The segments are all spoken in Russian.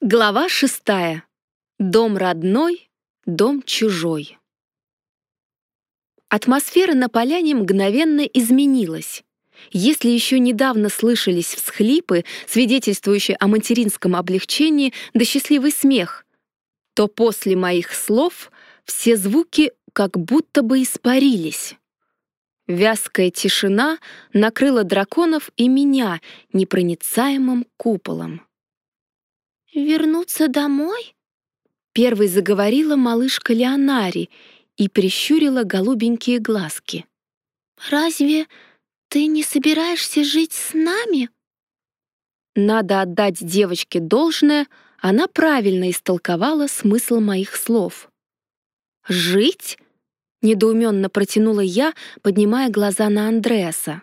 Глава шестая. Дом родной, дом чужой. Атмосфера на поляне мгновенно изменилась. Если еще недавно слышались всхлипы, свидетельствующие о материнском облегчении, да счастливый смех, то после моих слов все звуки как будто бы испарились. Вязкая тишина накрыла драконов и меня непроницаемым куполом. «Вернуться домой?» Первой заговорила малышка Леонари и прищурила голубенькие глазки. «Разве ты не собираешься жить с нами?» Надо отдать девочке должное, она правильно истолковала смысл моих слов. «Жить?» — недоуменно протянула я, поднимая глаза на Андреаса.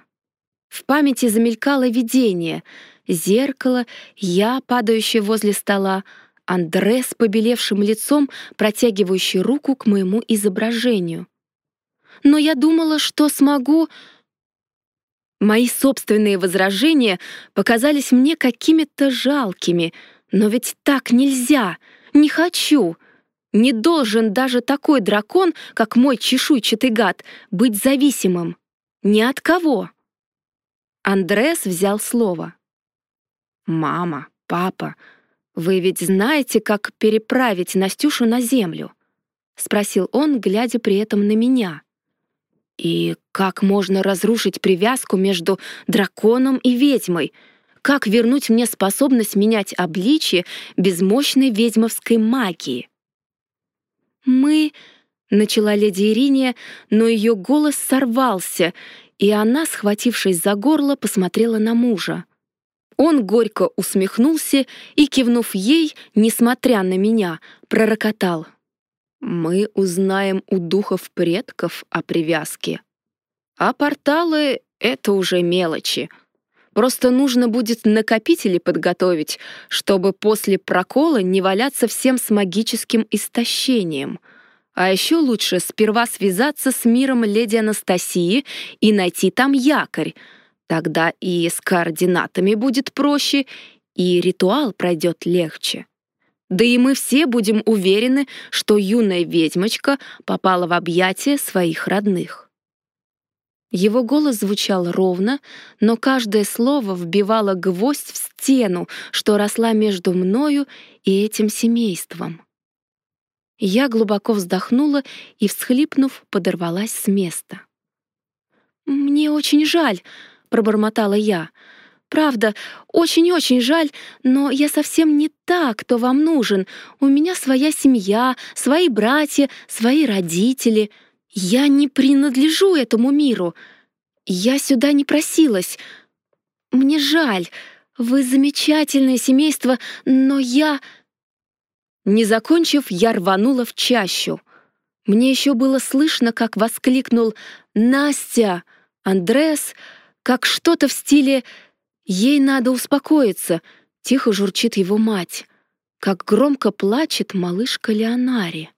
В памяти замелькало видение — зеркало, я, падающая возле стола, Андре с побелевшим лицом, протягивающий руку к моему изображению. Но я думала, что смогу... Мои собственные возражения показались мне какими-то жалкими, но ведь так нельзя, не хочу. Не должен даже такой дракон, как мой чешуйчатый гад, быть зависимым. Ни от кого. Андрес взял слово. «Мама, папа, вы ведь знаете, как переправить Настюшу на землю?» — спросил он, глядя при этом на меня. «И как можно разрушить привязку между драконом и ведьмой? Как вернуть мне способность менять обличие без мощной ведьмовской магии?» «Мы...» — начала леди Ириния, но ее голос сорвался, и она, схватившись за горло, посмотрела на мужа. Он горько усмехнулся и, кивнув ей, несмотря на меня, пророкотал. «Мы узнаем у духов предков о привязке. А порталы — это уже мелочи. Просто нужно будет накопители подготовить, чтобы после прокола не валяться всем с магическим истощением. А еще лучше сперва связаться с миром леди Анастасии и найти там якорь — Тогда и с координатами будет проще, и ритуал пройдет легче. Да и мы все будем уверены, что юная ведьмочка попала в объятия своих родных. Его голос звучал ровно, но каждое слово вбивало гвоздь в стену, что росла между мною и этим семейством. Я глубоко вздохнула и, всхлипнув, подорвалась с места. «Мне очень жаль», пробормотала я. «Правда, очень-очень жаль, но я совсем не та, кто вам нужен. У меня своя семья, свои братья, свои родители. Я не принадлежу этому миру. Я сюда не просилась. Мне жаль. Вы замечательное семейство, но я...» Не закончив, я рванула в чащу. Мне еще было слышно, как воскликнул «Настя!» Андреас как что-то в стиле «Ей надо успокоиться», — тихо журчит его мать, как громко плачет малышка Леонари.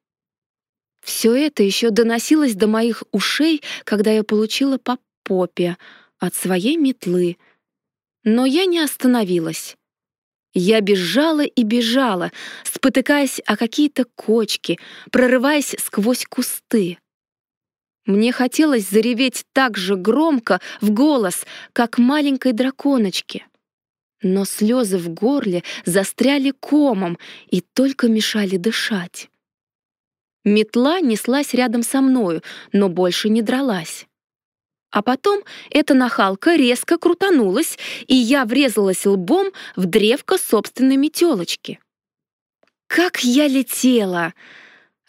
Все это еще доносилось до моих ушей, когда я получила по попе от своей метлы. Но я не остановилась. Я бежала и бежала, спотыкаясь о какие-то кочки, прорываясь сквозь кусты. Мне хотелось зареветь так же громко, в голос, как маленькой драконочке. Но слезы в горле застряли комом и только мешали дышать. Метла неслась рядом со мною, но больше не дралась. А потом эта нахалка резко крутанулась, и я врезалась лбом в древко собственной метелочки. Как я летела!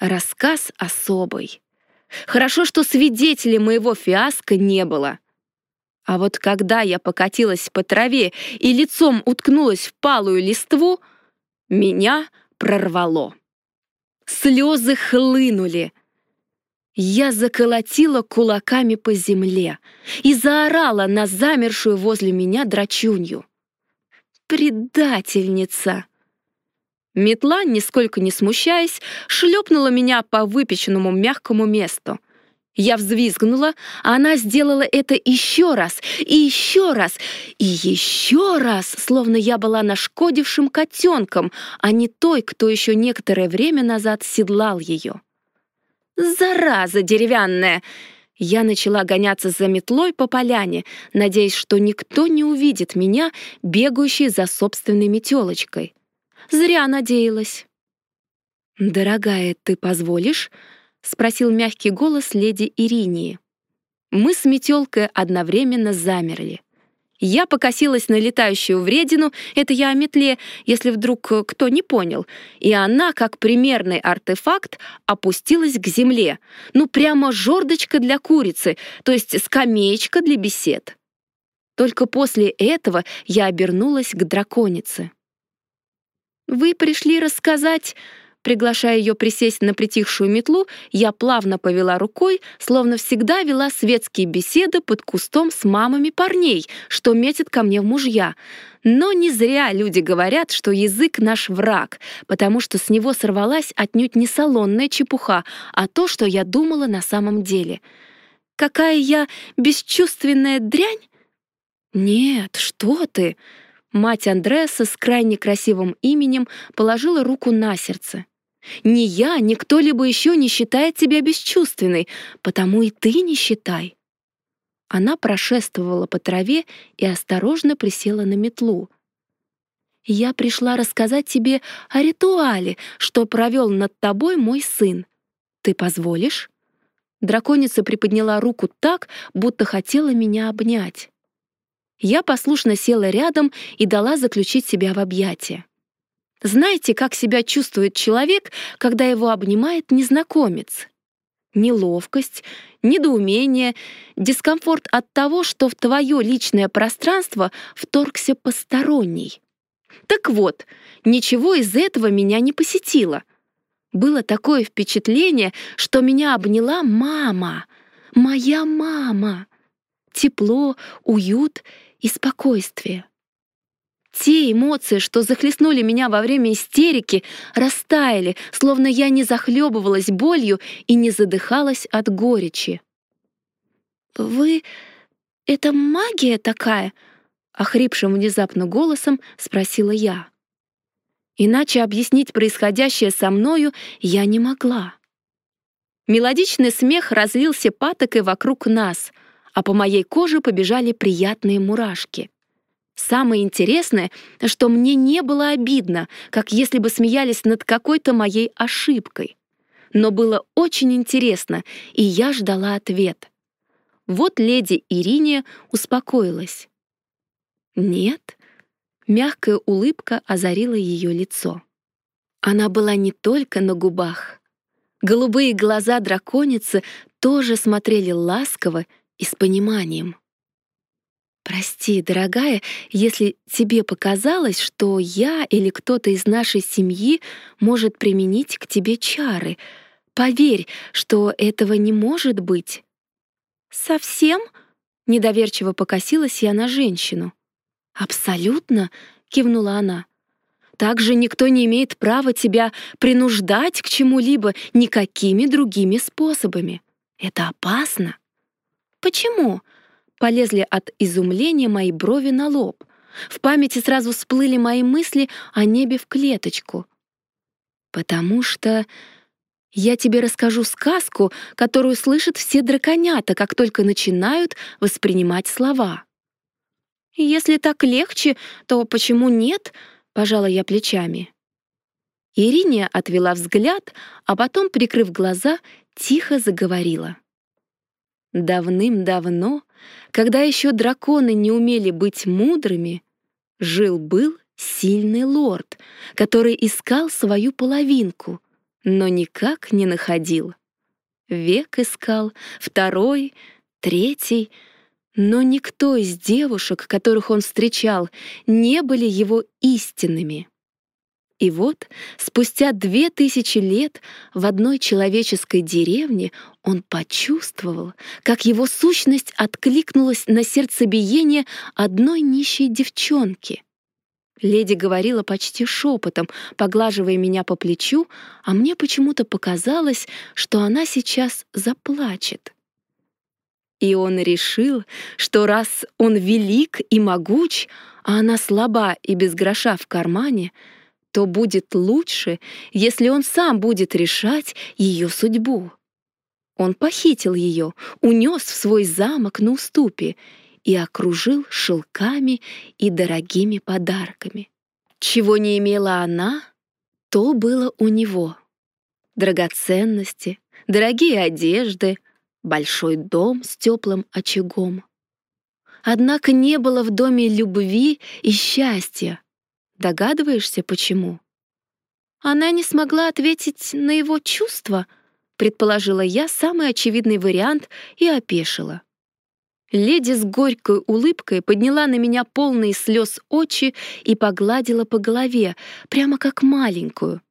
Рассказ особый. Хорошо, что свидетелей моего фиаско не было. А вот когда я покатилась по траве и лицом уткнулась в палую листву, меня прорвало. Слезы хлынули. Я заколотила кулаками по земле и заорала на замершую возле меня драчунью. «Предательница!» Метла, нисколько не смущаясь, шлепнула меня по выпеченному мягкому месту. Я взвизгнула, а она сделала это еще раз, и еще раз, и еще раз, словно я была нашкодившим котенком, а не той, кто еще некоторое время назад седлал ее. «Зараза деревянная!» Я начала гоняться за метлой по поляне, надеясь, что никто не увидит меня, бегающей за собственной метелочкой. Зря надеялась. «Дорогая, ты позволишь?» — спросил мягкий голос леди Иринии. Мы с метелкой одновременно замерли. Я покосилась на летающую вредину, это я о метле, если вдруг кто не понял, и она, как примерный артефакт, опустилась к земле. Ну, прямо жердочка для курицы, то есть скамеечка для бесед. Только после этого я обернулась к драконице. «Вы пришли рассказать...» Приглашая ее присесть на притихшую метлу, я плавно повела рукой, словно всегда вела светские беседы под кустом с мамами парней, что метят ко мне в мужья. Но не зря люди говорят, что язык наш враг, потому что с него сорвалась отнюдь не салонная чепуха, а то, что я думала на самом деле. Какая я бесчувственная дрянь? Нет, что ты? Мать Андреаса с крайне красивым именем положила руку на сердце. Ни я, ни кто-либо еще не считает тебя бесчувственной, потому и ты не считай. Она прошествовала по траве и осторожно присела на метлу. Я пришла рассказать тебе о ритуале, что провел над тобой мой сын. Ты позволишь? Драконица приподняла руку так, будто хотела меня обнять. Я послушно села рядом и дала заключить себя в объятия. Знаете, как себя чувствует человек, когда его обнимает незнакомец? Неловкость, недоумение, дискомфорт от того, что в твое личное пространство вторгся посторонний. Так вот, ничего из этого меня не посетило. Было такое впечатление, что меня обняла мама, моя мама. Тепло, уют и спокойствие. Те эмоции, что захлестнули меня во время истерики, растаяли, словно я не захлебывалась болью и не задыхалась от горечи. «Вы... это магия такая?» — охрипшим внезапно голосом спросила я. Иначе объяснить происходящее со мною я не могла. Мелодичный смех разлился патокой вокруг нас, а по моей коже побежали приятные мурашки. Самое интересное, что мне не было обидно, как если бы смеялись над какой-то моей ошибкой. Но было очень интересно, и я ждала ответ. Вот леди Ирине успокоилась. «Нет», — мягкая улыбка озарила ее лицо. Она была не только на губах. Голубые глаза драконицы тоже смотрели ласково и с пониманием. «Прости, дорогая, если тебе показалось, что я или кто-то из нашей семьи может применить к тебе чары. Поверь, что этого не может быть». «Совсем?» — недоверчиво покосилась я на женщину. «Абсолютно», — кивнула она. «Также никто не имеет права тебя принуждать к чему-либо никакими другими способами. Это опасно». «Почему?» Полезли от изумления мои брови на лоб. В памяти сразу всплыли мои мысли о небе в клеточку. «Потому что я тебе расскажу сказку, которую слышат все драконята, как только начинают воспринимать слова». «Если так легче, то почему нет?» — пожала я плечами. Ириния отвела взгляд, а потом, прикрыв глаза, тихо заговорила. Давным-давно, когда еще драконы не умели быть мудрыми, жил-был сильный лорд, который искал свою половинку, но никак не находил. Век искал, второй, третий, но никто из девушек, которых он встречал, не были его истинными. И вот, спустя две тысячи лет в одной человеческой деревне он почувствовал, как его сущность откликнулась на сердцебиение одной нищей девчонки. Леди говорила почти шепотом, поглаживая меня по плечу, а мне почему-то показалось, что она сейчас заплачет. И он решил, что раз он велик и могуч, а она слаба и без гроша в кармане, то будет лучше, если он сам будет решать ее судьбу. Он похитил ее, унес в свой замок на уступе и окружил шелками и дорогими подарками. Чего не имела она, то было у него. Драгоценности, дорогие одежды, большой дом с теплым очагом. Однако не было в доме любви и счастья. Догадываешься, почему? Она не смогла ответить на его чувства — предположила я самый очевидный вариант и опешила. Леди с горькой улыбкой подняла на меня полные слез очи и погладила по голове, прямо как маленькую.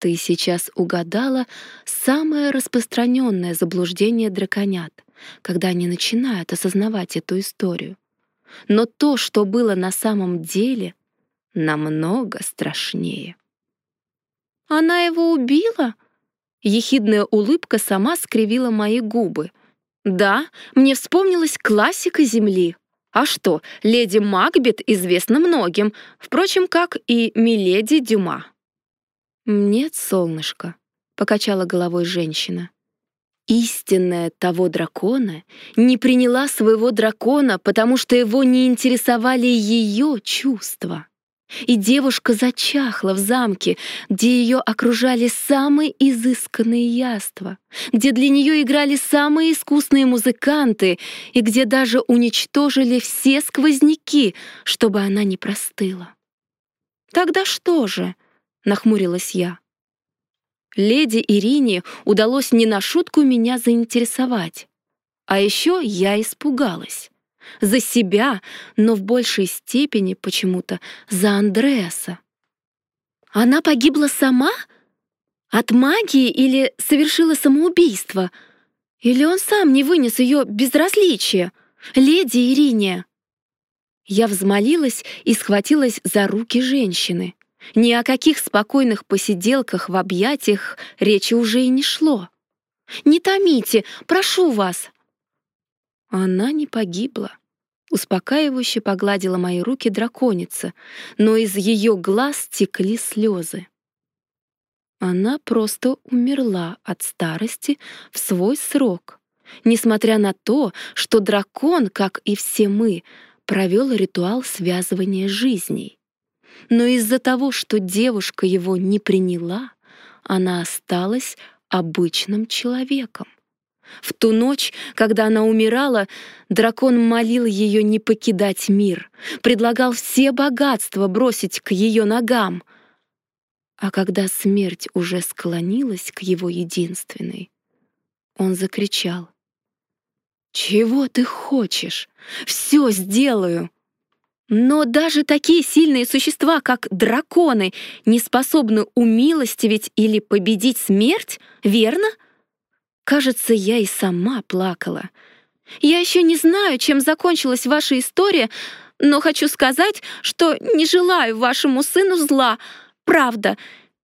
Ты сейчас угадала самое распространенное заблуждение драконят, когда они начинают осознавать эту историю. Но то, что было на самом деле, намного страшнее. «Она его убила?» Ехидная улыбка сама скривила мои губы. Да, мне вспомнилась классика Земли. А что, леди Макбет известна многим, впрочем, как и миледи Дюма. «Нет, солнышко», — покачала головой женщина. Истинная того дракона не приняла своего дракона, потому что его не интересовали ее чувства. И девушка зачахла в замке, где ее окружали самые изысканные яства, где для нее играли самые искусные музыканты и где даже уничтожили все сквозняки, чтобы она не простыла. «Тогда что же?» — нахмурилась я. Леди Ирине удалось не на шутку меня заинтересовать. А еще я испугалась за себя, но в большей степени почему-то за Андреаса. Она погибла сама? От магии или совершила самоубийство? Или он сам не вынес ее безразличия? Леди Ирине. Я взмолилась и схватилась за руки женщины. Ни о каких спокойных посиделках в объятиях речи уже и не шло. «Не томите, прошу вас!» Она не погибла. Успокаивающе погладила мои руки драконица, но из ее глаз текли слезы. Она просто умерла от старости в свой срок, несмотря на то, что дракон, как и все мы, провел ритуал связывания жизней. Но из-за того, что девушка его не приняла, она осталась обычным человеком. В ту ночь, когда она умирала, дракон молил ее не покидать мир, предлагал все богатства бросить к ее ногам. А когда смерть уже склонилась к его единственной, он закричал. «Чего ты хочешь? Все сделаю!» Но даже такие сильные существа, как драконы, не способны умилостивить или победить смерть, верно? — Кажется, я и сама плакала. Я еще не знаю, чем закончилась ваша история, но хочу сказать, что не желаю вашему сыну зла. Правда.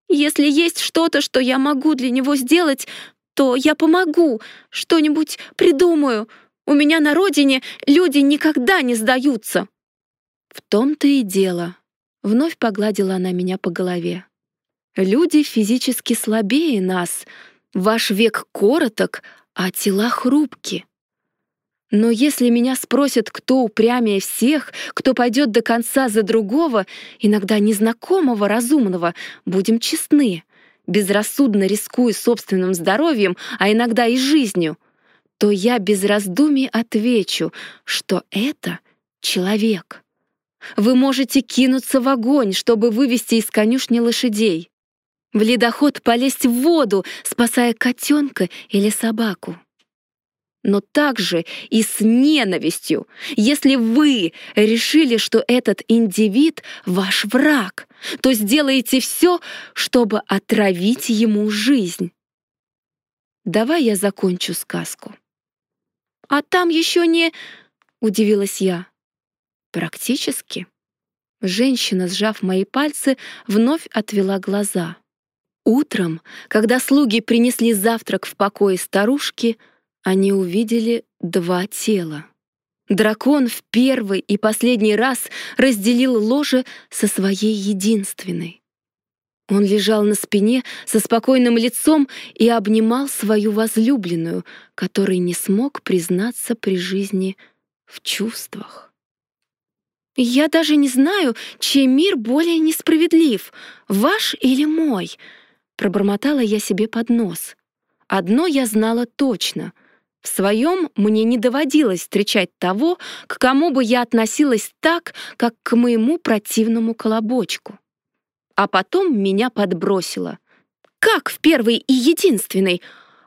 Если есть что-то, что я могу для него сделать, то я помогу, что-нибудь придумаю. У меня на родине люди никогда не сдаются. В том-то и дело. Вновь погладила она меня по голове. Люди физически слабее нас — Ваш век короток, а тела хрупки. Но если меня спросят, кто упрямее всех, кто пойдет до конца за другого, иногда незнакомого, разумного, будем честны, безрассудно рискуя собственным здоровьем, а иногда и жизнью, то я без раздумий отвечу, что это человек. Вы можете кинуться в огонь, чтобы вывести из конюшни лошадей в ледоход полезть в воду, спасая котенка или собаку. Но также и с ненавистью, если вы решили, что этот индивид ваш враг, то сделаете все, чтобы отравить ему жизнь. Давай я закончу сказку. А там еще не... Удивилась я. Практически. Женщина, сжав мои пальцы, вновь отвела глаза. Утром, когда слуги принесли завтрак в покое старушки, Они увидели два тела. Дракон в первый и последний раз разделил ложе со своей единственной. Он лежал на спине со спокойным лицом и обнимал свою возлюбленную, которой не смог признаться при жизни в чувствах. «Я даже не знаю, чей мир более несправедлив, ваш или мой», — пробормотала я себе под нос. Одно я знала точно — в своем мне не доводилось встречать того, к кому бы я относилась так, как к моему противному колобочку. А потом меня подбросило. Как в первый и единственный?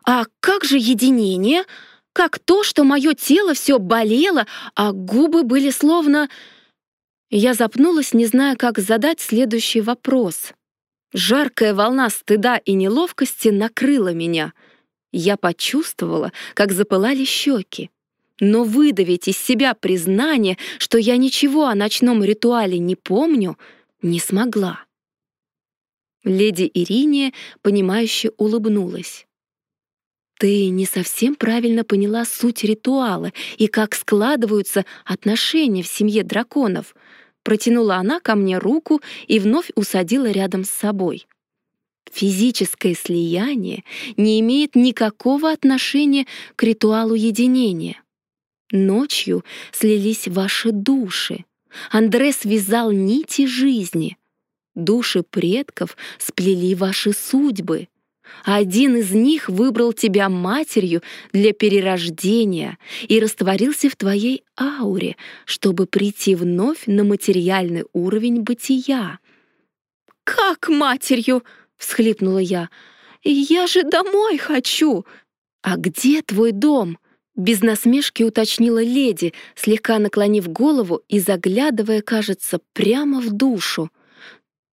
А как же единение? Как то, что мое тело все болело, а губы были словно... Я запнулась, не зная, как задать следующий вопрос. Жаркая волна стыда и неловкости накрыла меня — я почувствовала, как запылали щеки. Но выдавить из себя признание, что я ничего о ночном ритуале не помню, не смогла. Леди Ириния, понимающе улыбнулась. «Ты не совсем правильно поняла суть ритуала и как складываются отношения в семье драконов», протянула она ко мне руку и вновь усадила рядом с собой. Физическое слияние не имеет никакого отношения к ритуалу единения. Ночью слились ваши души. Андре связал нити жизни. Души предков сплели ваши судьбы. Один из них выбрал тебя матерью для перерождения и растворился в твоей ауре, чтобы прийти вновь на материальный уровень бытия. «Как матерью?» — всхлипнула я. «Я же домой хочу!» «А где твой дом?» Без насмешки уточнила леди, слегка наклонив голову и заглядывая, кажется, прямо в душу.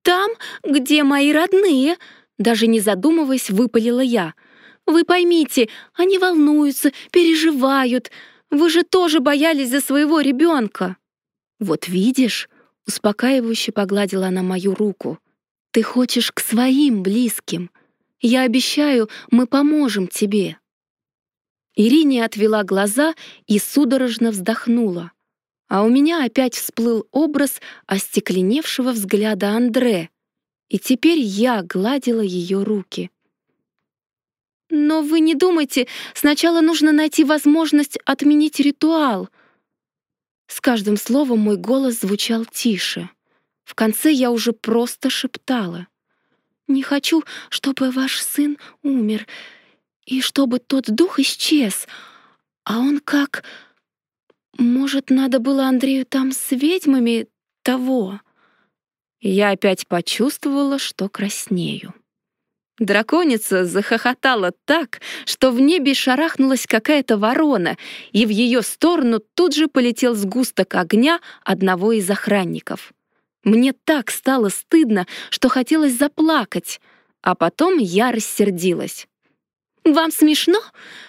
«Там, где мои родные!» Даже не задумываясь, выпалила я. «Вы поймите, они волнуются, переживают. Вы же тоже боялись за своего ребенка!» «Вот видишь!» — успокаивающе погладила она мою руку. Ты хочешь к своим близким. Я обещаю, мы поможем тебе». Ирине отвела глаза и судорожно вздохнула. А у меня опять всплыл образ остекленевшего взгляда Андре, и теперь я гладила ее руки. «Но вы не думайте, сначала нужно найти возможность отменить ритуал». С каждым словом мой голос звучал тише. В конце я уже просто шептала. «Не хочу, чтобы ваш сын умер, и чтобы тот дух исчез. А он как... Может, надо было Андрею там с ведьмами того?» Я опять почувствовала, что краснею. Драконица захохотала так, что в небе шарахнулась какая-то ворона, и в ее сторону тут же полетел сгусток огня одного из охранников. Мне так стало стыдно, что хотелось заплакать, а потом я рассердилась. «Вам смешно,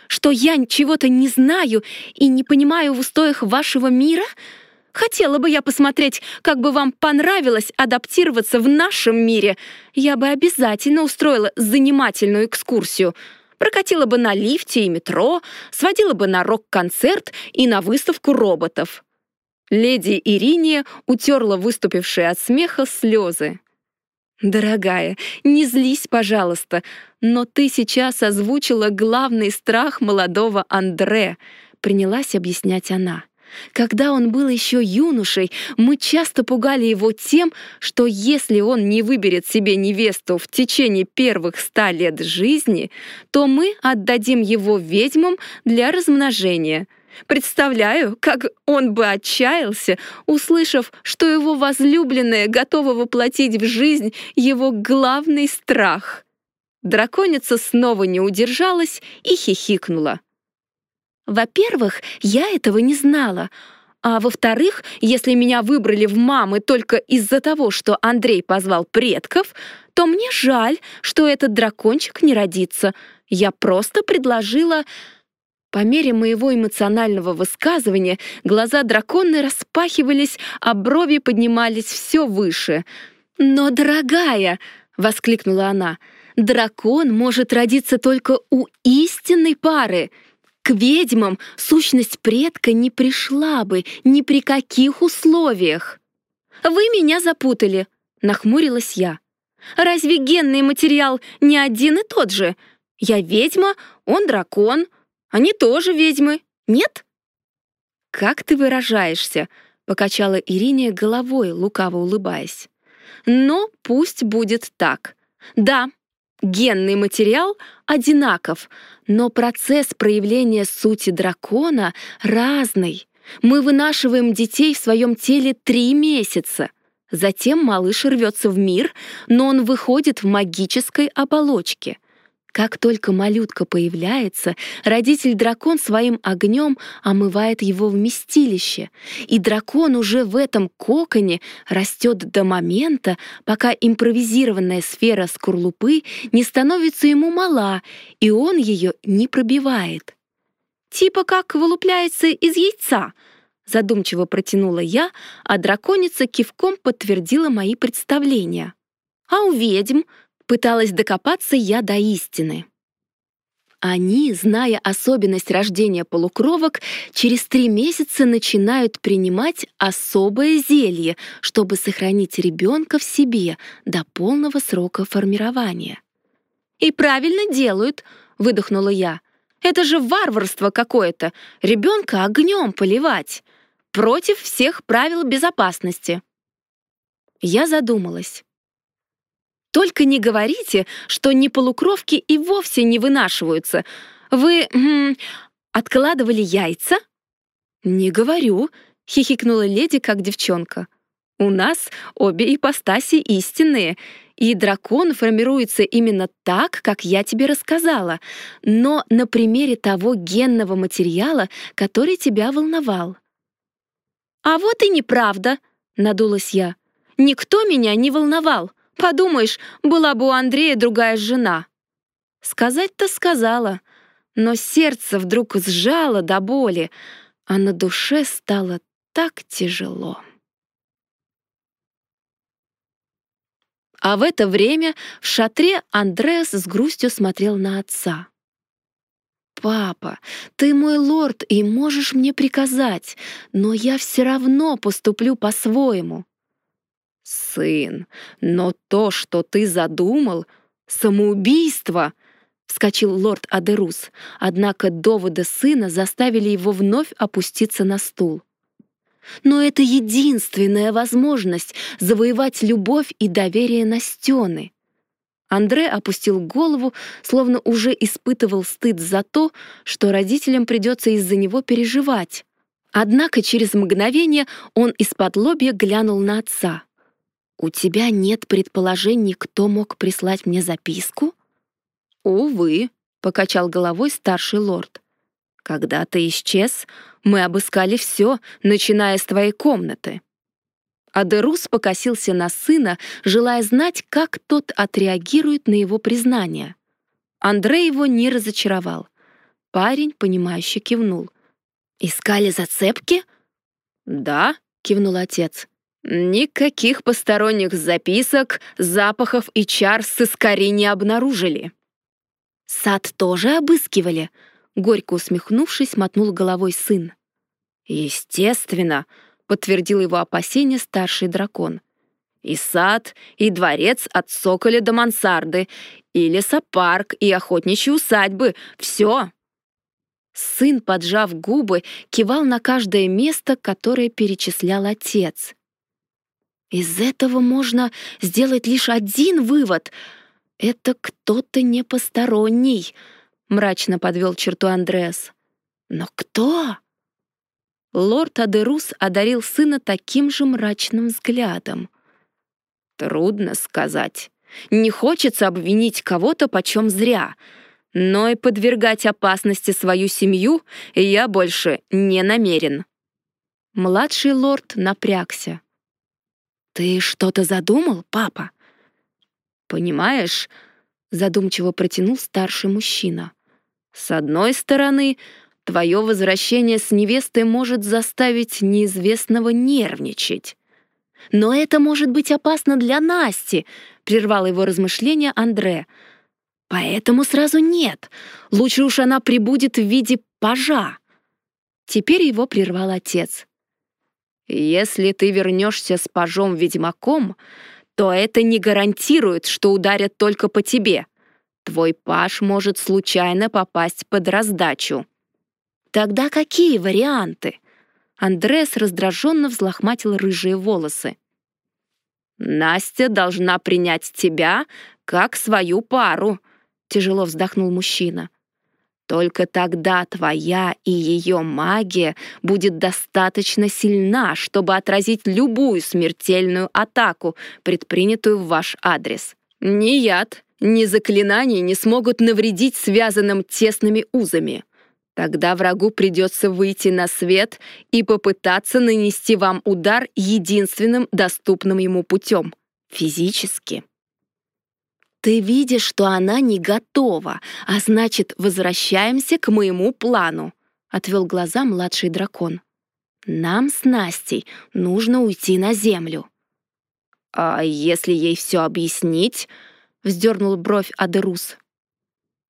что я чего-то не знаю и не понимаю в устоях вашего мира? Хотела бы я посмотреть, как бы вам понравилось адаптироваться в нашем мире. Я бы обязательно устроила занимательную экскурсию. Прокатила бы на лифте и метро, сводила бы на рок-концерт и на выставку роботов. Леди Ириния утерла выступившие от смеха слезы. «Дорогая, не злись, пожалуйста, но ты сейчас озвучила главный страх молодого Андре», — принялась объяснять она. Когда он был еще юношей, мы часто пугали его тем, что если он не выберет себе невесту в течение первых ста лет жизни, то мы отдадим его ведьмам для размножения — Представляю, как он бы отчаялся, услышав, что его возлюбленная готова воплотить в жизнь его главный страх. Драконица снова не удержалась и хихикнула. «Во-первых, я этого не знала, а во-вторых, если меня выбрали в мамы только из-за того, что Андрей позвал предков, то мне жаль, что этот дракончик не родится. Я просто предложила по мере моего эмоционального высказывания глаза дракона распахивались, а брови поднимались все выше. «Но, дорогая!» — воскликнула она. «Дракон может родиться только у истинной пары!» К ведьмам сущность предка не пришла бы ни при каких условиях. «Вы меня запутали», — нахмурилась я. «Разве генный материал не один и тот же? Я ведьма, он дракон. Они тоже ведьмы, нет?» «Как ты выражаешься?» — покачала Ирине головой, лукаво улыбаясь. «Но пусть будет так. Да, генный материал одинаков, но процесс проявления сути дракона разный. Мы вынашиваем детей в своем теле три месяца. Затем малыш рвется в мир, но он выходит в магической оболочке. Как только малютка появляется, родитель-дракон своим огнем омывает его вместилище, и дракон уже в этом коконе растет до момента, пока импровизированная сфера скорлупы не становится ему мала, и он ее не пробивает. Типа как вылупляется из яйца, задумчиво протянула я, а драконица кивком подтвердила мои представления. А у ведьм Пыталась докопаться я до истины. Они, зная особенность рождения полукровок, через три месяца начинают принимать особое зелье, чтобы сохранить ребенка в себе до полного срока формирования. «И правильно делают», — выдохнула я. «Это же варварство какое-то, ребенка огнем поливать, против всех правил безопасности». Я задумалась. Только не говорите, что не полукровки и вовсе не вынашиваются. Вы м, откладывали яйца? Не говорю, хихикнула леди, как девчонка. У нас обе ипостаси истинные, и дракон формируется именно так, как я тебе рассказала, но на примере того генного материала, который тебя волновал. «А вот и неправда», — надулась я. «Никто меня не волновал. Подумаешь, была бы у Андрея другая жена. Сказать-то сказала, но сердце вдруг сжало до боли, а на душе стало так тяжело. А в это время в шатре Андреас с грустью смотрел на отца. «Папа, ты мой лорд и можешь мне приказать, но я все равно поступлю по-своему. «Сын, но то, что ты задумал, самоубийство!» — вскочил лорд Адерус, однако доводы сына заставили его вновь опуститься на стул. «Но это единственная возможность завоевать любовь и доверие Настены». Андре опустил голову, словно уже испытывал стыд за то, что родителям придется из-за него переживать. Однако через мгновение он из-под лобья глянул на отца — «У тебя нет предположений, кто мог прислать мне записку?» «Увы», — покачал головой старший лорд. «Когда ты исчез, мы обыскали все, начиная с твоей комнаты». Адерус покосился на сына, желая знать, как тот отреагирует на его признание. Андрей его не разочаровал. Парень, понимающе кивнул. «Искали зацепки?» «Да», — кивнул отец. Никаких посторонних записок, запахов и чар сыскари не обнаружили. «Сад тоже обыскивали?» — горько усмехнувшись, мотнул головой сын. «Естественно», — подтвердил его опасение старший дракон. «И сад, и дворец от Соколя до Мансарды, и лесопарк, и охотничьи усадьбы — все». Сын, поджав губы, кивал на каждое место, которое перечислял отец. Из этого можно сделать лишь один вывод. Это кто-то непосторонний, мрачно подвел черту Андреас. Но кто? Лорд Адерус одарил сына таким же мрачным взглядом. Трудно сказать. Не хочется обвинить кого-то почем зря, но и подвергать опасности свою семью я больше не намерен. Младший лорд напрягся. «Ты что-то задумал, папа?» «Понимаешь», — задумчиво протянул старший мужчина. «С одной стороны, твое возвращение с невестой может заставить неизвестного нервничать. Но это может быть опасно для Насти», — прервал его размышления Андре. Поэтому сразу нет. Лучше уж она прибудет в виде пажа. Теперь его прервал отец. Если ты вернешься с пажом-ведьмаком, то это не гарантирует, что ударят только по тебе. Твой паж может случайно попасть под раздачу. Тогда какие варианты? Андрес раздраженно взлохматил рыжие волосы. Настя должна принять тебя как свою пару, тяжело вздохнул мужчина. Только тогда твоя и ее магия будет достаточно сильна, чтобы отразить любую смертельную атаку, предпринятую в ваш адрес. Ни яд, ни заклинания не смогут навредить связанным тесными узами. Тогда врагу придется выйти на свет и попытаться нанести вам удар единственным доступным ему путем — физически. Ты видишь, что она не готова, а значит, возвращаемся к моему плану, отвел глаза младший дракон. Нам с Настей нужно уйти на землю. А если ей все объяснить? вздернул бровь Адерус.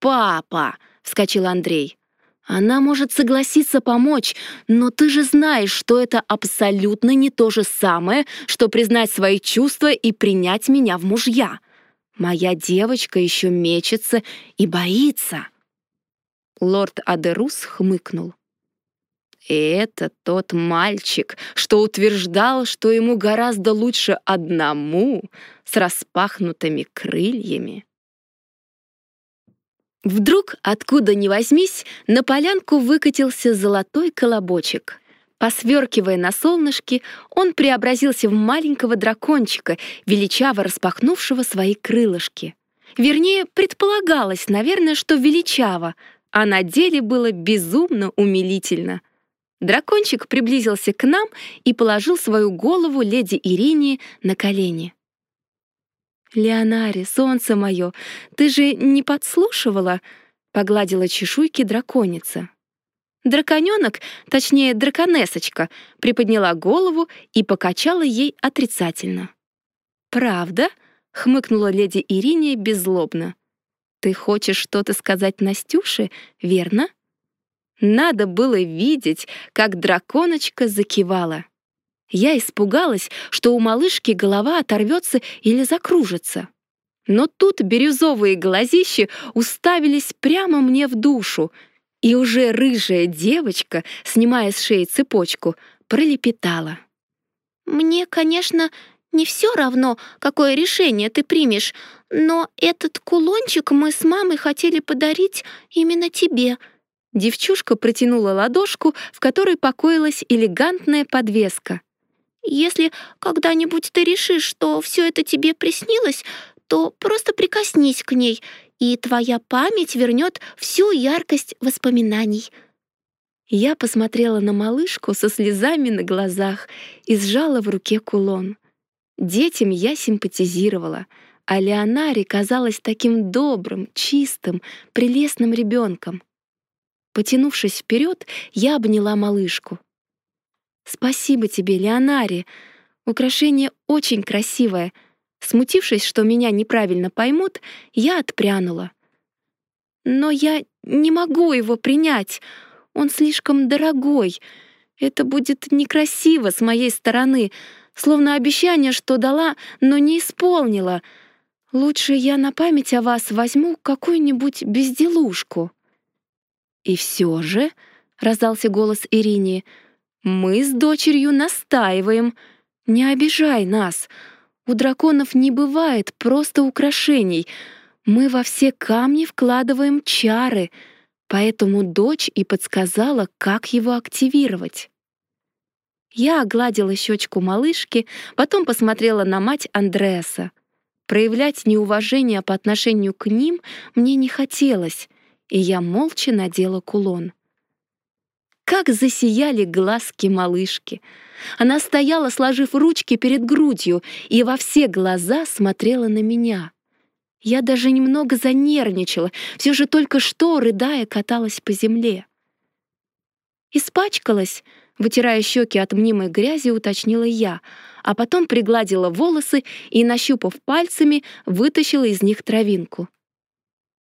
Папа, вскочил Андрей. Она может согласиться помочь, но ты же знаешь, что это абсолютно не то же самое, что признать свои чувства и принять меня в мужья. Моя девочка еще мечется и боится. Лорд Адерус хмыкнул. это тот мальчик, что утверждал, что ему гораздо лучше одному с распахнутыми крыльями. Вдруг, откуда ни возьмись, на полянку выкатился золотой колобочек. Посверкивая на солнышке, он преобразился в маленького дракончика, величаво распахнувшего свои крылышки. Вернее, предполагалось, наверное, что величаво, а на деле было безумно умилительно. Дракончик приблизился к нам и положил свою голову леди Ирине на колени. «Леонари, солнце мое, ты же не подслушивала?» — погладила чешуйки драконица. Драконёнок, точнее драконесочка, приподняла голову и покачала ей отрицательно. «Правда?» — хмыкнула леди Ириния беззлобно. «Ты хочешь что-то сказать Настюше, верно?» Надо было видеть, как драконочка закивала. Я испугалась, что у малышки голова оторвется или закружится. Но тут бирюзовые глазищи уставились прямо мне в душу — и уже рыжая девочка, снимая с шеи цепочку, пролепетала. «Мне, конечно, не все равно, какое решение ты примешь, но этот кулончик мы с мамой хотели подарить именно тебе». Девчушка протянула ладошку, в которой покоилась элегантная подвеска. «Если когда-нибудь ты решишь, что все это тебе приснилось, то просто прикоснись к ней, и твоя память вернет всю яркость воспоминаний». Я посмотрела на малышку со слезами на глазах и сжала в руке кулон. Детям я симпатизировала, а Леонаре казалась таким добрым, чистым, прелестным ребенком. Потянувшись вперед, я обняла малышку. «Спасибо тебе, Леонаре. Украшение очень красивое — Смутившись, что меня неправильно поймут, я отпрянула. «Но я не могу его принять. Он слишком дорогой. Это будет некрасиво с моей стороны, словно обещание, что дала, но не исполнила. Лучше я на память о вас возьму какую-нибудь безделушку». «И все же», — раздался голос Ирине, — «мы с дочерью настаиваем. Не обижай нас». У драконов не бывает просто украшений. Мы во все камни вкладываем чары, поэтому дочь и подсказала, как его активировать. Я огладила щечку малышки, потом посмотрела на мать Андреаса. Проявлять неуважение по отношению к ним мне не хотелось, и я молча надела кулон. Как засияли глазки малышки! Она стояла, сложив ручки перед грудью, и во все глаза смотрела на меня. Я даже немного занервничала, все же только что, рыдая, каталась по земле. «Испачкалась», — вытирая щеки от мнимой грязи, уточнила я, а потом пригладила волосы и, нащупав пальцами, вытащила из них травинку.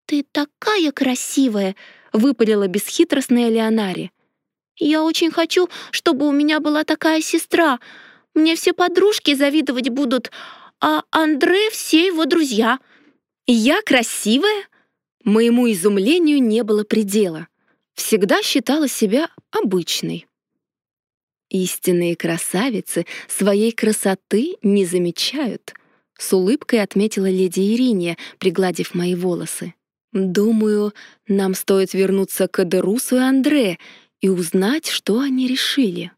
«Ты такая красивая!» — выпалила бесхитростная Леонари. «Я очень хочу, чтобы у меня была такая сестра. Мне все подружки завидовать будут, а Андре — все его друзья». «Я красивая?» Моему изумлению не было предела. Всегда считала себя обычной. Истинные красавицы своей красоты не замечают, с улыбкой отметила леди Ириния, пригладив мои волосы. Думаю, нам стоит вернуться к Эдерусу и Андре и узнать, что они решили.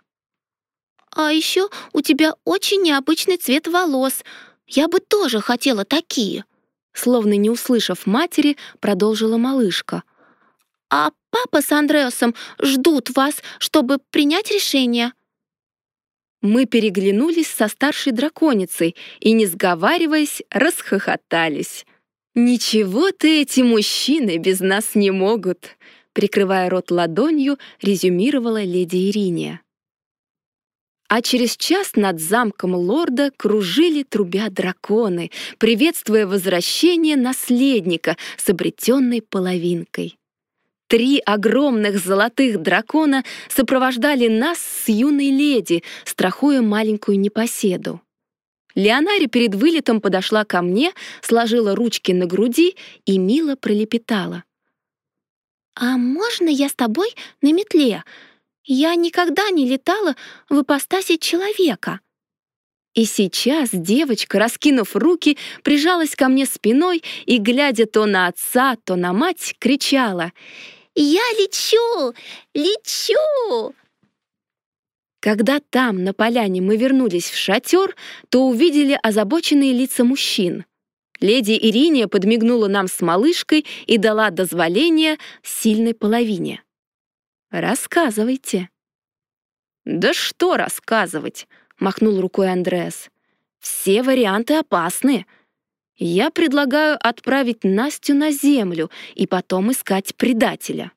А еще у тебя очень необычный цвет волос. Я бы тоже хотела такие. Словно не услышав матери, продолжила малышка. А папа с Андреасом ждут вас, чтобы принять решение. Мы переглянулись со старшей драконицей и, не сговариваясь, расхохотались. «Ничего-то эти мужчины без нас не могут», прикрывая рот ладонью, резюмировала леди Ириния. А через час над замком лорда кружили трубя драконы, приветствуя возвращение наследника с обретенной половинкой. Три огромных золотых дракона сопровождали нас с юной леди, страхуя маленькую непоседу. Леонари перед вылетом подошла ко мне, сложила ручки на груди и мило пролепетала. «А можно я с тобой на метле? Я никогда не летала в ипостаси человека». И сейчас девочка, раскинув руки, прижалась ко мне спиной и, глядя то на отца, то на мать, кричала «Я лечу! Лечу!» Когда там, на поляне, мы вернулись в шатер, то увидели озабоченные лица мужчин. Леди Ириния подмигнула нам с малышкой и дала дозволение сильной половине. «Рассказывайте». «Да что рассказывать?» — махнул рукой Андреас. «Все варианты опасны. Я предлагаю отправить Настю на землю и потом искать предателя».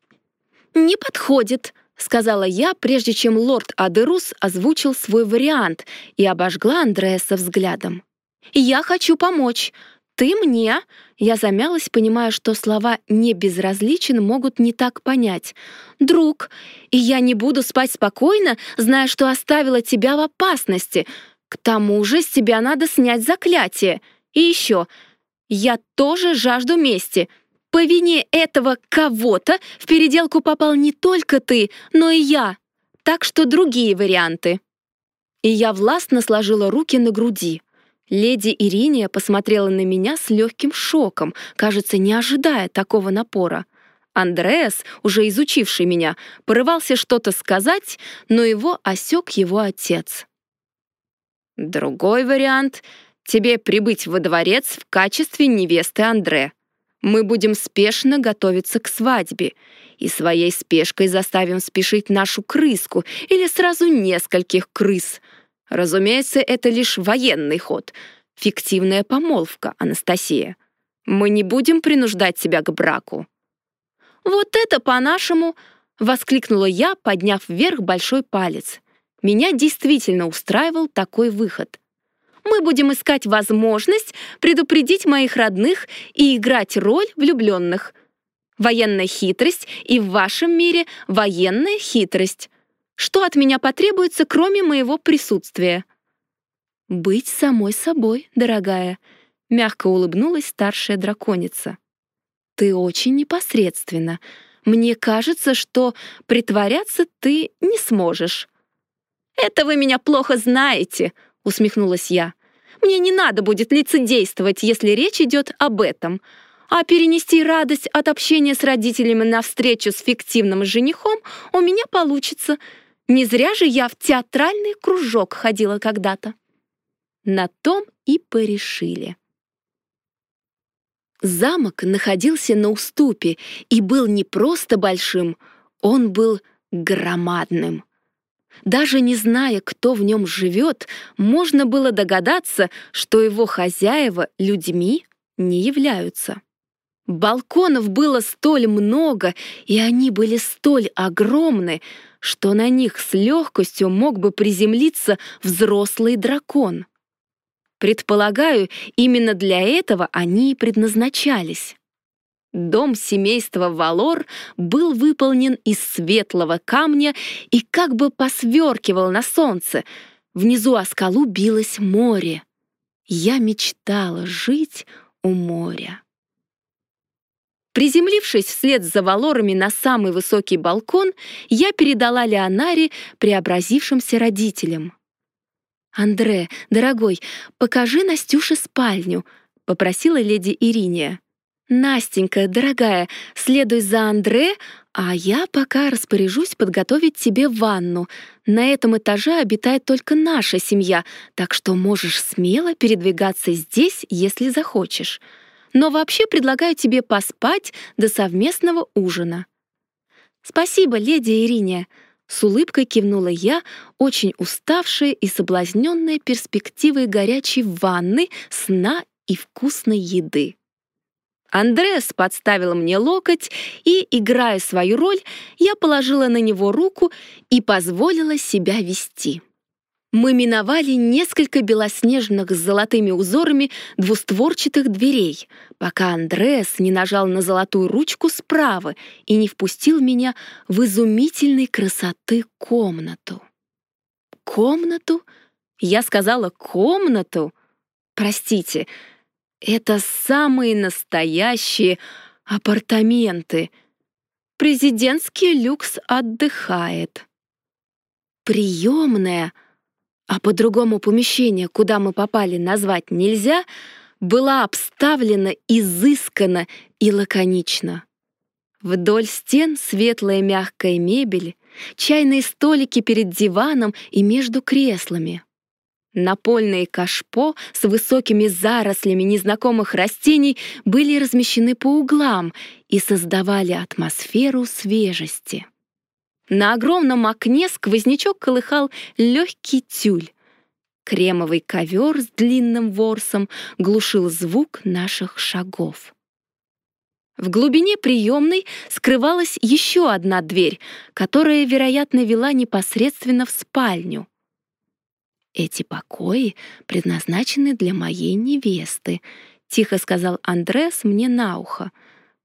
«Не подходит», — сказала я, прежде чем лорд Адерус озвучил свой вариант и обожгла Андреаса взглядом. «Я хочу помочь. Ты мне...» Я замялась, понимая, что слова «не безразличен» могут не так понять. «Друг, и я не буду спать спокойно, зная, что оставила тебя в опасности. К тому же с тебя надо снять заклятие. И еще, я тоже жажду мести. По вине этого кого-то в переделку попал не только ты, но и я. Так что другие варианты. И я властно сложила руки на груди. Леди Ириния посмотрела на меня с легким шоком, кажется, не ожидая такого напора. Андреас, уже изучивший меня, порывался что-то сказать, но его осек его отец. «Другой вариант — тебе прибыть во дворец в качестве невесты Андре», мы будем спешно готовиться к свадьбе и своей спешкой заставим спешить нашу крыску или сразу нескольких крыс. Разумеется, это лишь военный ход, фиктивная помолвка, Анастасия. Мы не будем принуждать тебя к браку». «Вот это по-нашему!» — воскликнула я, подняв вверх большой палец. Меня действительно устраивал такой выход мы будем искать возможность предупредить моих родных и играть роль влюбленных. Военная хитрость и в вашем мире военная хитрость. Что от меня потребуется, кроме моего присутствия? Быть самой собой, дорогая, мягко улыбнулась старшая драконица. Ты очень непосредственна. Мне кажется, что притворяться ты не сможешь. Это вы меня плохо знаете, — усмехнулась я. «Мне не надо будет лицедействовать, если речь идет об этом. А перенести радость от общения с родителями на встречу с фиктивным женихом у меня получится. Не зря же я в театральный кружок ходила когда-то». На том и порешили. Замок находился на уступе и был не просто большим, он был громадным. Даже не зная, кто в нем живет, можно было догадаться, что его хозяева людьми не являются. Балконов было столь много, и они были столь огромны, что на них с легкостью мог бы приземлиться взрослый дракон. Предполагаю, именно для этого они и предназначались. Дом семейства Валор был выполнен из светлого камня и как бы посверкивал на солнце. Внизу о скалу билось море. Я мечтала жить у моря. Приземлившись вслед за Валорами на самый высокий балкон, я передала Леонаре преобразившимся родителям. «Андре, дорогой, покажи Настюше спальню», — попросила леди Ириния. «Настенька, дорогая, следуй за Андре, а я пока распоряжусь подготовить тебе ванну. На этом этаже обитает только наша семья, так что можешь смело передвигаться здесь, если захочешь. Но вообще предлагаю тебе поспать до совместного ужина». «Спасибо, леди Ириния», — с улыбкой кивнула я, очень уставшая и соблазненная перспективой горячей ванны, сна и вкусной еды. Андреас подставил мне локоть, и, играя свою роль, я положила на него руку и позволила себя вести. Мы миновали несколько белоснежных с золотыми узорами двустворчатых дверей, пока Андреас не нажал на золотую ручку справа и не впустил меня в изумительной красоты комнату. Комнату? Я сказала «комнату»? Простите, это самые настоящие апартаменты. Президентский люкс отдыхает. Приемная, а по-другому помещение, куда мы попали, назвать нельзя, была обставлена изысканно и лаконично. Вдоль стен светлая мягкая мебель, чайные столики перед диваном и между креслами. Напольные кашпо с высокими зарослями незнакомых растений были размещены по углам и создавали атмосферу свежести. На огромном окне сквознячок колыхал легкий тюль. Кремовый ковер с длинным ворсом глушил звук наших шагов. В глубине приемной скрывалась еще одна дверь, которая, вероятно, вела непосредственно в спальню. «Эти покои предназначены для моей невесты», — тихо сказал Андрес мне на ухо.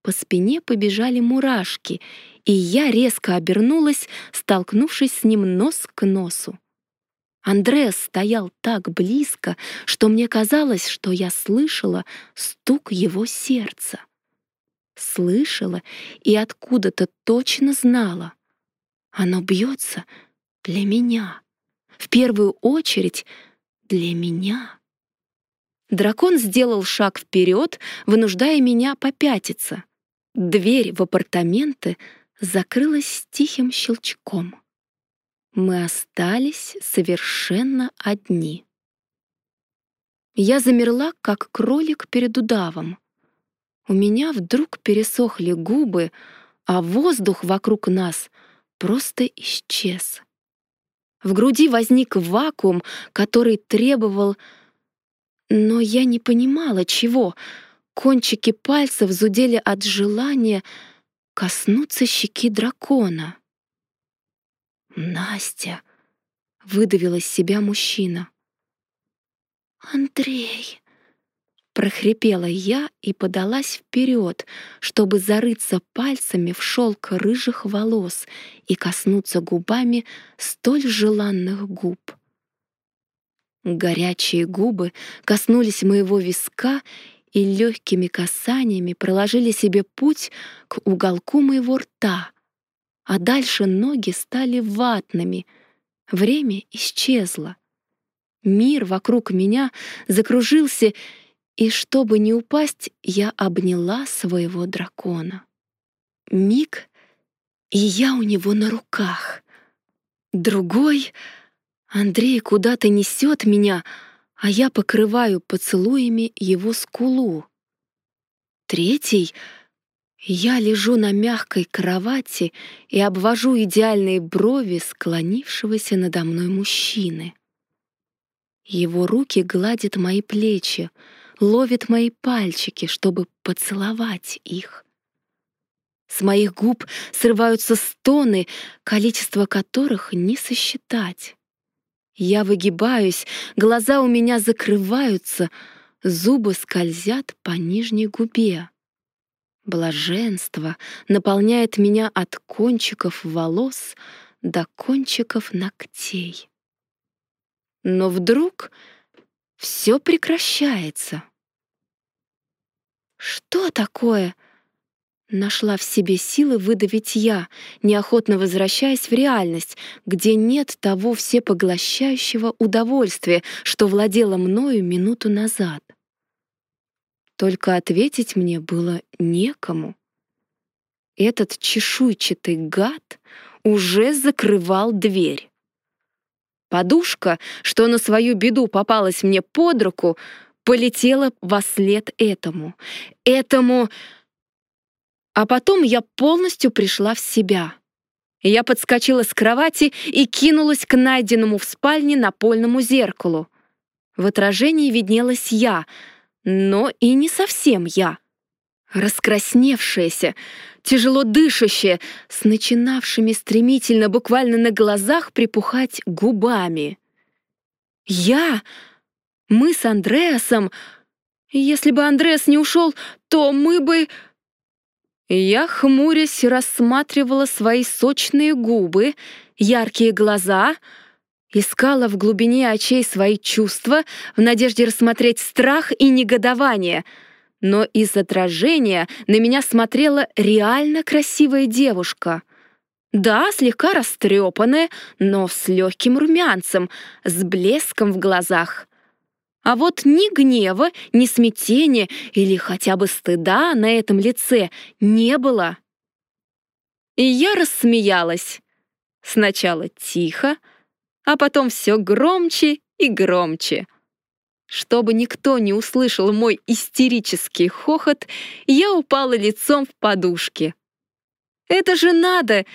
По спине побежали мурашки, и я резко обернулась, столкнувшись с ним нос к носу. Андрес стоял так близко, что мне казалось, что я слышала стук его сердца. Слышала и откуда-то точно знала. Оно бьется для меня в первую очередь для меня. Дракон сделал шаг вперед, вынуждая меня попятиться. Дверь в апартаменты закрылась с тихим щелчком. Мы остались совершенно одни. Я замерла, как кролик перед удавом. У меня вдруг пересохли губы, а воздух вокруг нас просто исчез. В груди возник вакуум, который требовал... Но я не понимала, чего. Кончики пальцев зудели от желания коснуться щеки дракона. «Настя!» — выдавил из себя мужчина. «Андрей!» прохрипела я и подалась вперед, чтобы зарыться пальцами в шелк рыжих волос и коснуться губами столь желанных губ. Горячие губы коснулись моего виска и легкими касаниями проложили себе путь к уголку моего рта, а дальше ноги стали ватными, время исчезло. Мир вокруг меня закружился и чтобы не упасть, я обняла своего дракона. Миг, и я у него на руках. Другой — Андрей куда-то несет меня, а я покрываю поцелуями его скулу. Третий — я лежу на мягкой кровати и обвожу идеальные брови склонившегося надо мной мужчины. Его руки гладят мои плечи, ловит мои пальчики, чтобы поцеловать их. С моих губ срываются стоны, количество которых не сосчитать. Я выгибаюсь, глаза у меня закрываются, зубы скользят по нижней губе. Блаженство наполняет меня от кончиков волос до кончиков ногтей. Но вдруг все прекращается. «Что такое?» Нашла в себе силы выдавить я, неохотно возвращаясь в реальность, где нет того всепоглощающего удовольствия, что владело мною минуту назад. Только ответить мне было некому. Этот чешуйчатый гад уже закрывал дверь. Подушка, что на свою беду попалась мне под руку, полетела во след этому. Этому... А потом я полностью пришла в себя. Я подскочила с кровати и кинулась к найденному в спальне напольному зеркалу. В отражении виднелась я, но и не совсем я. Раскрасневшаяся, тяжело дышащая, с начинавшими стремительно буквально на глазах припухать губами. Я? Мы с Андреасом? Если бы Андреас не ушел, то мы бы... Я, хмурясь, рассматривала свои сочные губы, яркие глаза, искала в глубине очей свои чувства в надежде рассмотреть страх и негодование. Но из отражения на меня смотрела реально красивая девушка. Да, слегка растрепанная, но с легким румянцем, с блеском в глазах — а вот ни гнева, ни смятения или хотя бы стыда на этом лице не было. И я рассмеялась. Сначала тихо, а потом все громче и громче. Чтобы никто не услышал мой истерический хохот, я упала лицом в подушки. Это же надо!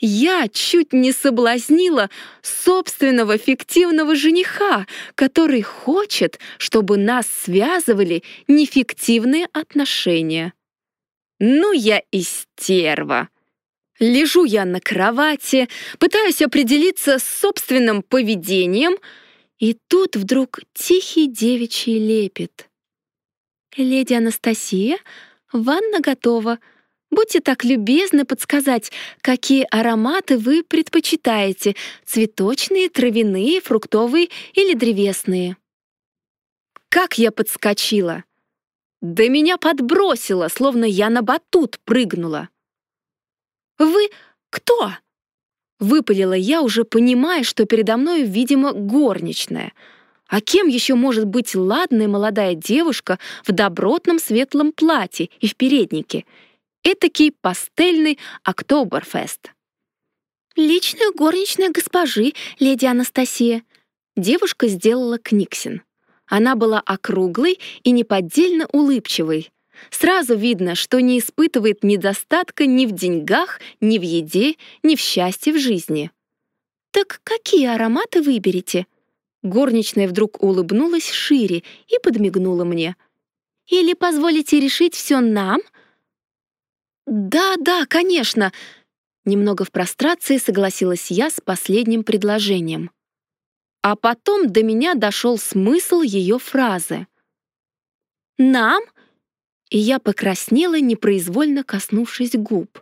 Я чуть не соблазнила собственного фиктивного жениха, который хочет, чтобы нас связывали нефиктивные отношения. Ну, я истерва. Лежу я на кровати, пытаюсь определиться с собственным поведением, и тут вдруг тихий девичий лепет. «Леди Анастасия, ванна готова. Будьте так любезны подсказать, какие ароматы вы предпочитаете — цветочные, травяные, фруктовые или древесные. Как я подскочила! Да меня подбросило, словно я на батут прыгнула. «Вы кто?» Выпалила я, уже понимая, что передо мной, видимо, горничная. А кем еще может быть ладная молодая девушка в добротном светлом платье и в переднике — Этакий пастельный Октоберфест. «Личная горничная госпожи, леди Анастасия». Девушка сделала книгсин. Она была округлой и неподдельно улыбчивой. Сразу видно, что не испытывает недостатка ни в деньгах, ни в еде, ни в счастье в жизни. «Так какие ароматы выберете?» Горничная вдруг улыбнулась шире и подмигнула мне. «Или позволите решить все нам?» «Да, да, конечно!» Немного в прострации согласилась я с последним предложением. А потом до меня дошел смысл ее фразы. «Нам?» И я покраснела, непроизвольно коснувшись губ.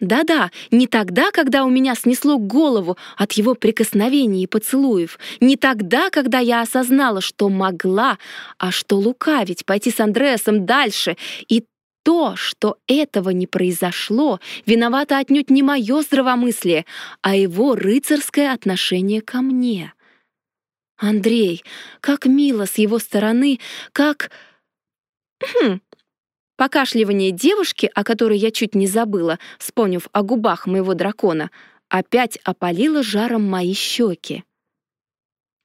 Да-да, не тогда, когда у меня снесло голову от его прикосновений и поцелуев, не тогда, когда я осознала, что могла, а что лукавить, пойти с Андреасом дальше, и то, что этого не произошло, виновато отнюдь не мое здравомыслие, а его рыцарское отношение ко мне. Андрей, как мило с его стороны, как... Хм. Покашливание девушки, о которой я чуть не забыла, вспомнив о губах моего дракона, опять опалило жаром мои щеки.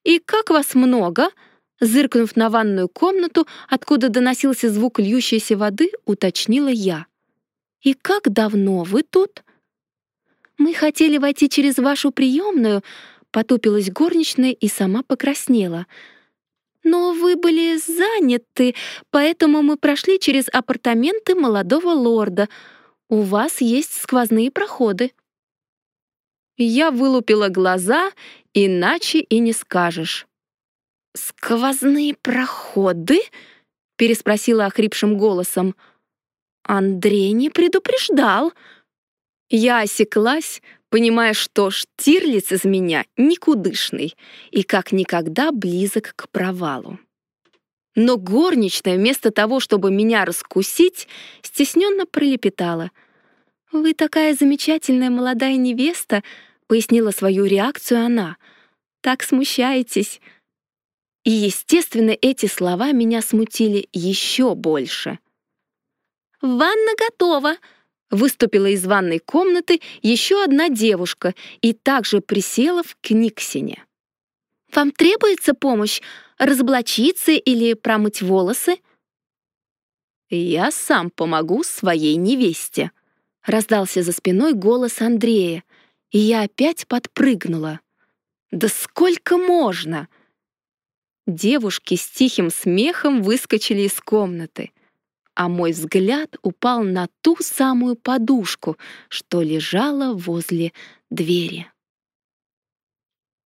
«И как вас много?» Зыркнув на ванную комнату, откуда доносился звук льющейся воды, уточнила я. «И как давно вы тут?» «Мы хотели войти через вашу приемную», — потупилась горничная и сама покраснела. «Но вы были заняты, поэтому мы прошли через апартаменты молодого лорда. У вас есть сквозные проходы». Я вылупила глаза, иначе и не скажешь. «Сквозные проходы?» — переспросила охрипшим голосом. Андрей не предупреждал. Я осеклась, понимая, что Штирлиц из меня никудышный и как никогда близок к провалу. Но горничная, вместо того, чтобы меня раскусить, стесненно пролепетала. «Вы такая замечательная молодая невеста», — пояснила свою реакцию она. «Так смущаетесь». И, естественно, эти слова меня смутили еще больше. «Ванна готова!» Выступила из ванной комнаты еще одна девушка и также присела в книгсине. «Вам требуется помощь разоблачиться или промыть волосы?» «Я сам помогу своей невесте», — раздался за спиной голос Андрея, и я опять подпрыгнула. «Да сколько можно?» Девушки с тихим смехом выскочили из комнаты а мой взгляд упал на ту самую подушку, что лежала возле двери.